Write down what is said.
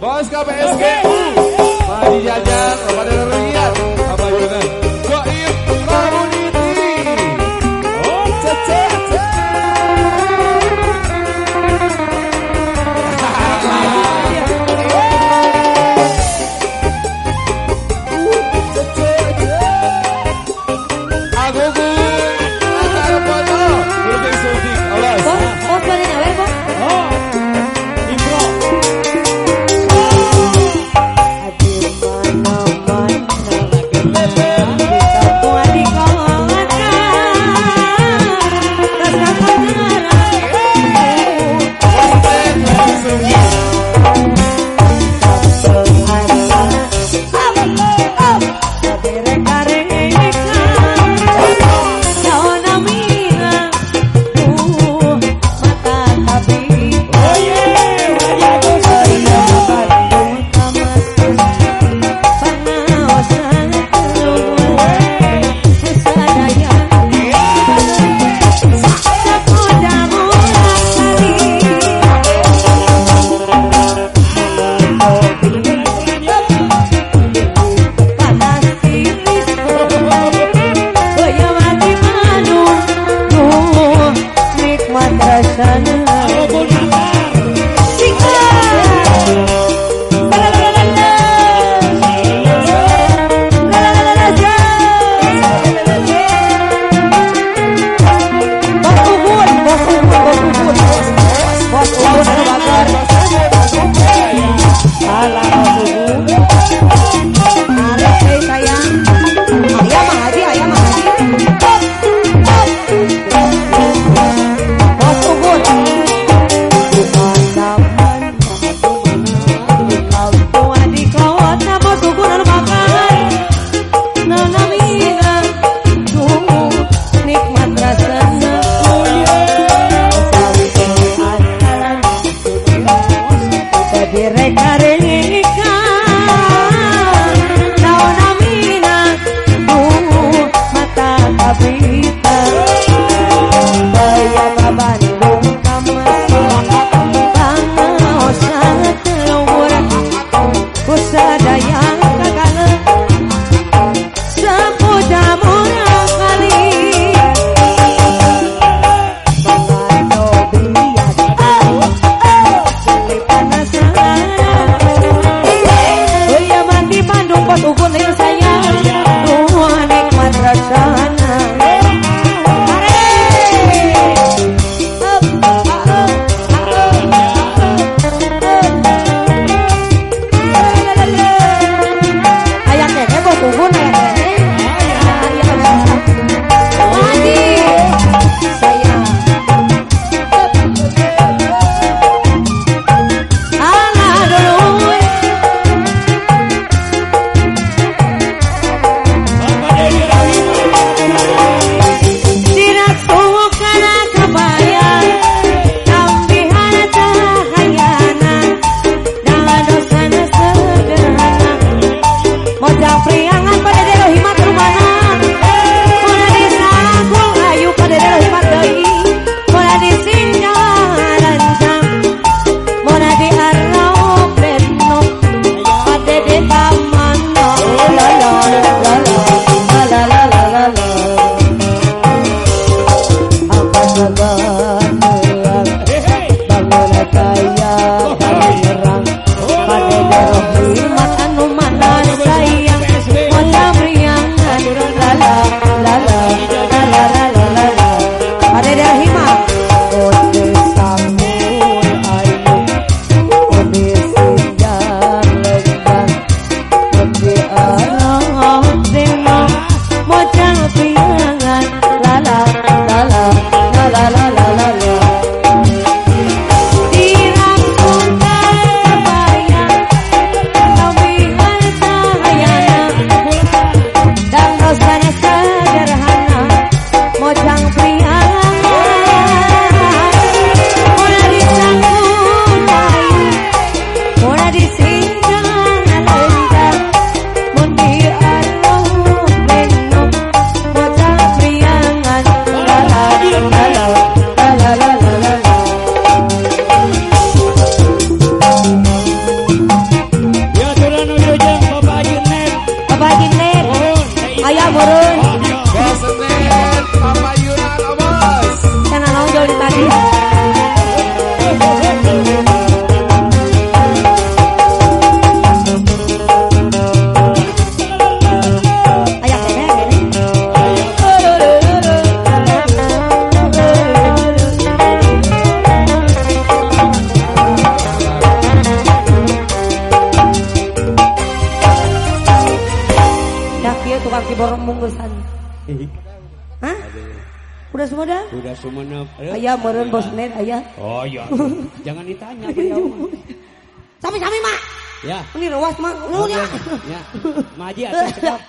Bos KPSG. Oh. Hah? Udah semua dah? Udah sumenep. Aya meureun bos net aya. Oh iya. Jangan ditanya beliau. mah. Sami-sami mak. Ya. Ini ruas mak. Lu ya. Ya. Maji atuh cekap.